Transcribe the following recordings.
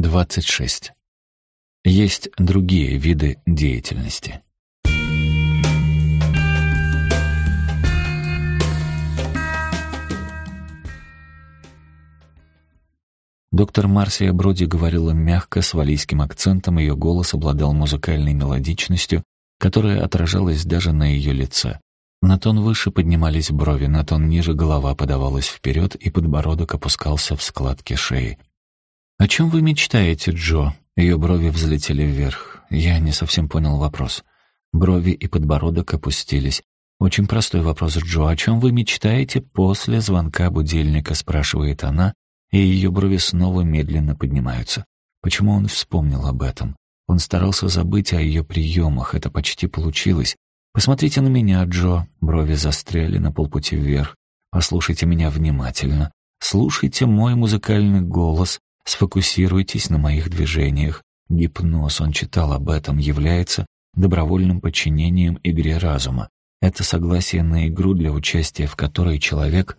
26. Есть другие виды деятельности. Доктор Марсия Броди говорила мягко, с валийским акцентом, ее голос обладал музыкальной мелодичностью, которая отражалась даже на ее лице. На тон выше поднимались брови, на тон ниже голова подавалась вперед, и подбородок опускался в складки шеи. «О чем вы мечтаете, Джо?» Ее брови взлетели вверх. Я не совсем понял вопрос. Брови и подбородок опустились. «Очень простой вопрос, Джо. О чем вы мечтаете после звонка будильника?» спрашивает она, и ее брови снова медленно поднимаются. Почему он вспомнил об этом? Он старался забыть о ее приемах, это почти получилось. «Посмотрите на меня, Джо». Брови застряли на полпути вверх. «Послушайте меня внимательно. Слушайте мой музыкальный голос. Сфокусируйтесь на моих движениях. Гипноз, он читал об этом, является добровольным подчинением игре разума. Это согласие на игру, для участия в которой человек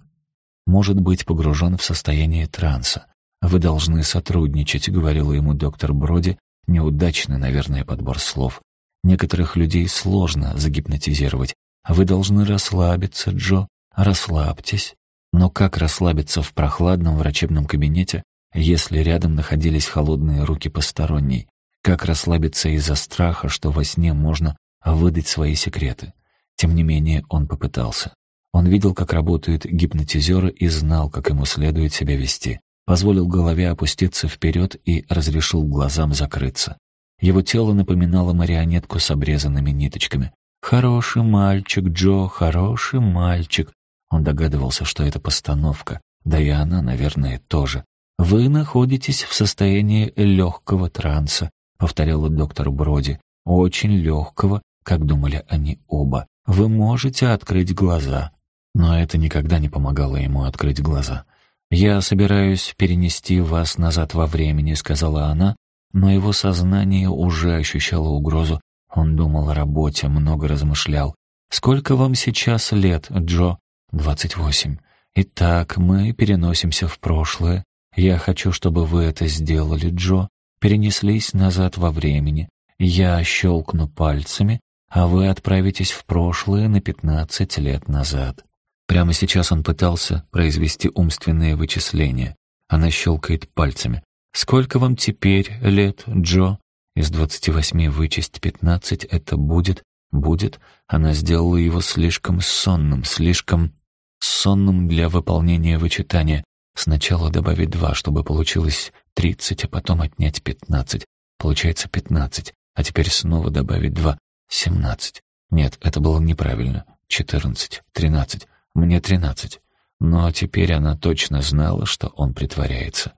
может быть погружен в состояние транса. «Вы должны сотрудничать», — говорила ему доктор Броди, неудачный, наверное, подбор слов. «Некоторых людей сложно загипнотизировать. Вы должны расслабиться, Джо, расслабьтесь». Но как расслабиться в прохладном врачебном кабинете, если рядом находились холодные руки посторонней? Как расслабиться из-за страха, что во сне можно выдать свои секреты? Тем не менее, он попытался. Он видел, как работают гипнотизеры и знал, как ему следует себя вести. Позволил голове опуститься вперед и разрешил глазам закрыться. Его тело напоминало марионетку с обрезанными ниточками. «Хороший мальчик, Джо, хороший мальчик». Он догадывался, что это постановка, да и она, наверное, тоже. «Вы находитесь в состоянии легкого транса», — повторяла доктор Броди. «Очень легкого, как думали они оба. Вы можете открыть глаза». Но это никогда не помогало ему открыть глаза. «Я собираюсь перенести вас назад во времени», — сказала она, но его сознание уже ощущало угрозу. Он думал о работе, много размышлял. «Сколько вам сейчас лет, Джо?» «Двадцать восемь. Итак, мы переносимся в прошлое. Я хочу, чтобы вы это сделали, Джо. Перенеслись назад во времени. Я щелкну пальцами, а вы отправитесь в прошлое на пятнадцать лет назад». Прямо сейчас он пытался произвести умственные вычисления. Она щелкает пальцами. «Сколько вам теперь лет, Джо?» Из двадцати восьми вычесть пятнадцать — это будет, будет. Она сделала его слишком сонным, слишком сонным для выполнения вычитания. Сначала добавить два, чтобы получилось тридцать, а потом отнять пятнадцать. Получается пятнадцать, а теперь снова добавить два. Семнадцать. Нет, это было неправильно. Четырнадцать, тринадцать. Мне тринадцать. Но теперь она точно знала, что он притворяется.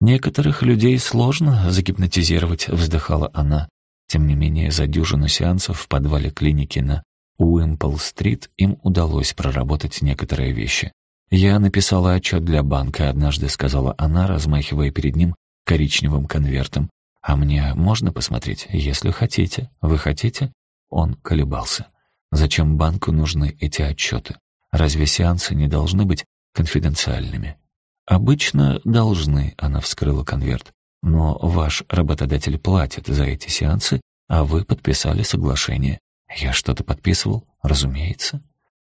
«Некоторых людей сложно загипнотизировать», — вздыхала она. Тем не менее, за дюжину сеансов в подвале клиники на Уимпл-стрит им удалось проработать некоторые вещи. «Я написала отчет для банка», — однажды сказала она, размахивая перед ним коричневым конвертом. «А мне можно посмотреть, если хотите? Вы хотите?» Он колебался. «Зачем банку нужны эти отчеты? Разве сеансы не должны быть конфиденциальными? Обычно должны, она вскрыла конверт. Но ваш работодатель платит за эти сеансы, а вы подписали соглашение. Я что-то подписывал? Разумеется.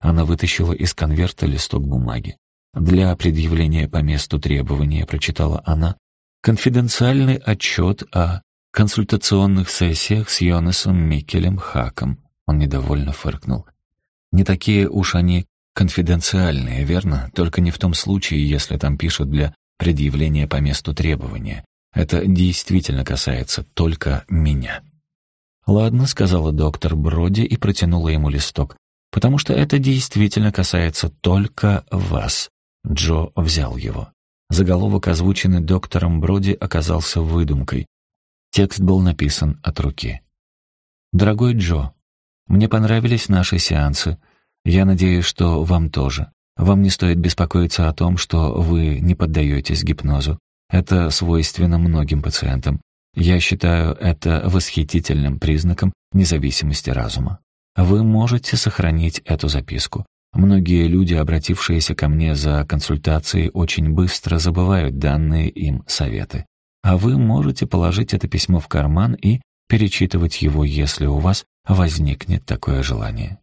Она вытащила из конверта листок бумаги. Для предъявления по месту требования прочитала она конфиденциальный отчет о консультационных сессиях с Йонасом Микелем Хаком. Он недовольно фыркнул. Не такие уж они Конфиденциальные, верно? Только не в том случае, если там пишут для предъявления по месту требования. Это действительно касается только меня. «Ладно», — сказала доктор Броди и протянула ему листок, «потому что это действительно касается только вас». Джо взял его. Заголовок, озвученный доктором Броди, оказался выдумкой. Текст был написан от руки. «Дорогой Джо, мне понравились наши сеансы. Я надеюсь, что вам тоже. Вам не стоит беспокоиться о том, что вы не поддаетесь гипнозу. Это свойственно многим пациентам. Я считаю это восхитительным признаком независимости разума. Вы можете сохранить эту записку. Многие люди, обратившиеся ко мне за консультацией, очень быстро забывают данные им советы. а вы можете положить это письмо в карман и перечитывать его, если у вас возникнет такое желание.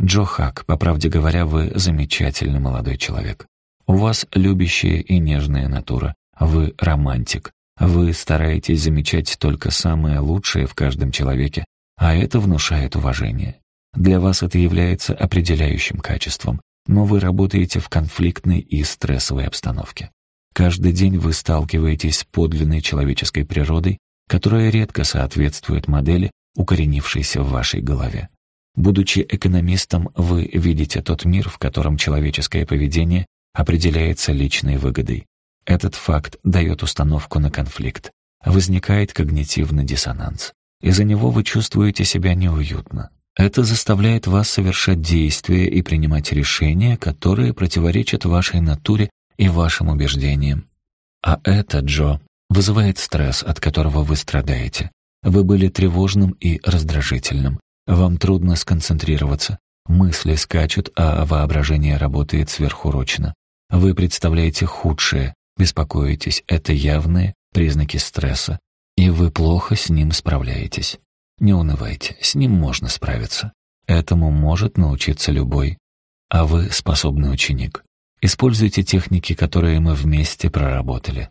Джо Хак, по правде говоря, вы замечательный молодой человек. У вас любящая и нежная натура. Вы романтик. Вы стараетесь замечать только самое лучшее в каждом человеке, а это внушает уважение. Для вас это является определяющим качеством, но вы работаете в конфликтной и стрессовой обстановке. Каждый день вы сталкиваетесь с подлинной человеческой природой, которая редко соответствует модели, укоренившейся в вашей голове. Будучи экономистом, вы видите тот мир, в котором человеческое поведение определяется личной выгодой. Этот факт дает установку на конфликт. Возникает когнитивный диссонанс. Из-за него вы чувствуете себя неуютно. Это заставляет вас совершать действия и принимать решения, которые противоречат вашей натуре и вашим убеждениям. А это, Джо, вызывает стресс, от которого вы страдаете. Вы были тревожным и раздражительным. Вам трудно сконцентрироваться. Мысли скачут, а воображение работает сверхурочно. Вы представляете худшее, беспокоитесь. Это явные признаки стресса. И вы плохо с ним справляетесь. Не унывайте, с ним можно справиться. Этому может научиться любой. А вы способный ученик. Используйте техники, которые мы вместе проработали.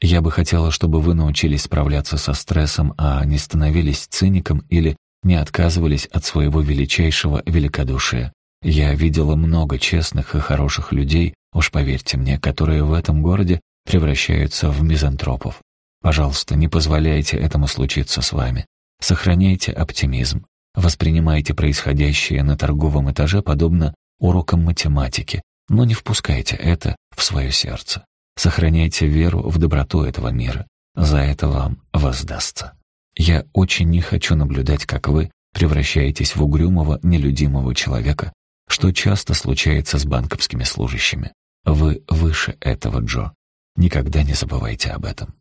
Я бы хотела, чтобы вы научились справляться со стрессом, а не становились циником или не отказывались от своего величайшего великодушия. Я видела много честных и хороших людей, уж поверьте мне, которые в этом городе превращаются в мизантропов. Пожалуйста, не позволяйте этому случиться с вами. Сохраняйте оптимизм. Воспринимайте происходящее на торговом этаже подобно урокам математики, но не впускайте это в свое сердце. Сохраняйте веру в доброту этого мира. За это вам воздастся. Я очень не хочу наблюдать, как вы превращаетесь в угрюмого, нелюдимого человека, что часто случается с банковскими служащими. Вы выше этого, Джо. Никогда не забывайте об этом.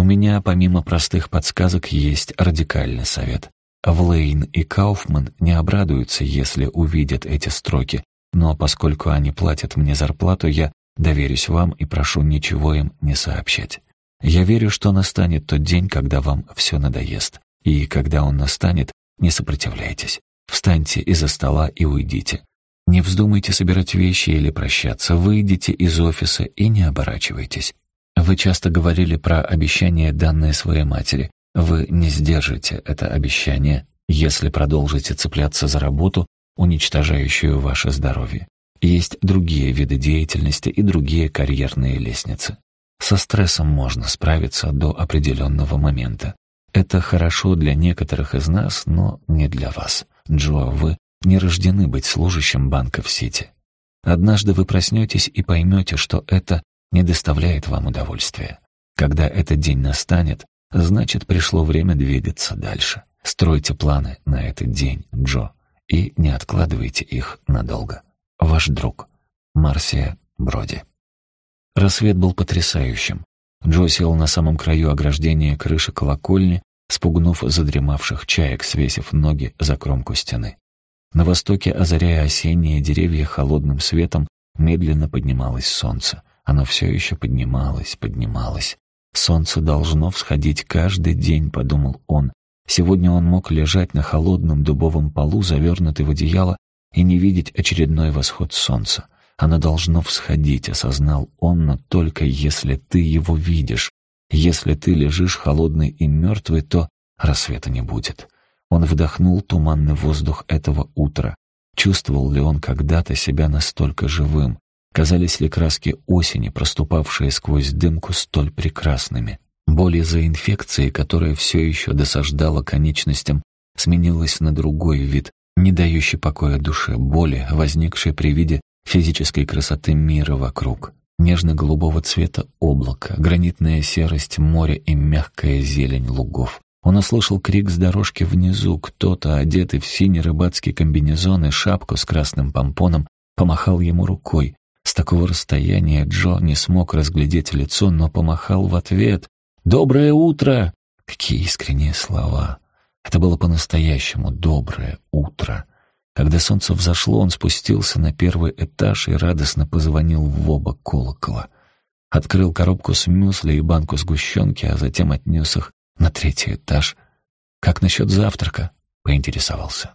У меня, помимо простых подсказок, есть радикальный совет. Влейн и Кауфман не обрадуются, если увидят эти строки, но поскольку они платят мне зарплату, я доверюсь вам и прошу ничего им не сообщать. Я верю, что настанет тот день, когда вам все надоест. И когда он настанет, не сопротивляйтесь. Встаньте из-за стола и уйдите. Не вздумайте собирать вещи или прощаться. Выйдите из офиса и не оборачивайтесь. Вы часто говорили про обещание, данное своей матери. Вы не сдержите это обещание, если продолжите цепляться за работу, уничтожающую ваше здоровье. Есть другие виды деятельности и другие карьерные лестницы. Со стрессом можно справиться до определенного момента. Это хорошо для некоторых из нас, но не для вас. Джо, вы не рождены быть служащим банка в Сити. Однажды вы проснетесь и поймете, что это не доставляет вам удовольствия. Когда этот день настанет, значит, пришло время двигаться дальше. Стройте планы на этот день, Джо, и не откладывайте их надолго. Ваш друг Марсия Броди. Рассвет был потрясающим. Джо сел на самом краю ограждения крыши колокольни, спугнув задремавших чаек, свесив ноги за кромку стены. На востоке, озаряя осенние деревья холодным светом, медленно поднималось солнце. Оно все еще поднималось, поднималось. Солнце должно всходить каждый день, подумал он. Сегодня он мог лежать на холодном дубовом полу, завернутый в одеяло, и не видеть очередной восход солнца. Оно должно всходить, осознал он, но только если ты его видишь. Если ты лежишь холодный и мертвый, то рассвета не будет. Он вдохнул туманный воздух этого утра. Чувствовал ли он когда-то себя настолько живым? Казались ли краски осени, проступавшие сквозь дымку, столь прекрасными? Боль из-за инфекции, которая все еще досаждала конечностям, сменилась на другой вид, не дающий покоя душе, боли, возникшей при виде физической красоты мира вокруг. Нежно-голубого цвета облако, гранитная серость моря и мягкая зелень лугов. Он услышал крик с дорожки внизу. Кто-то, одетый в синий рыбацкий комбинезон и шапку с красным помпоном, помахал ему рукой. С такого расстояния Джо не смог разглядеть лицо, но помахал в ответ. «Доброе утро!» Какие искренние слова! Это было по-настоящему доброе утро. Когда солнце взошло, он спустился на первый этаж и радостно позвонил в оба колокола. открыл коробку с мюсли и банку сгущенки, а затем отнес их на третий этаж. «Как насчет завтрака?» — поинтересовался.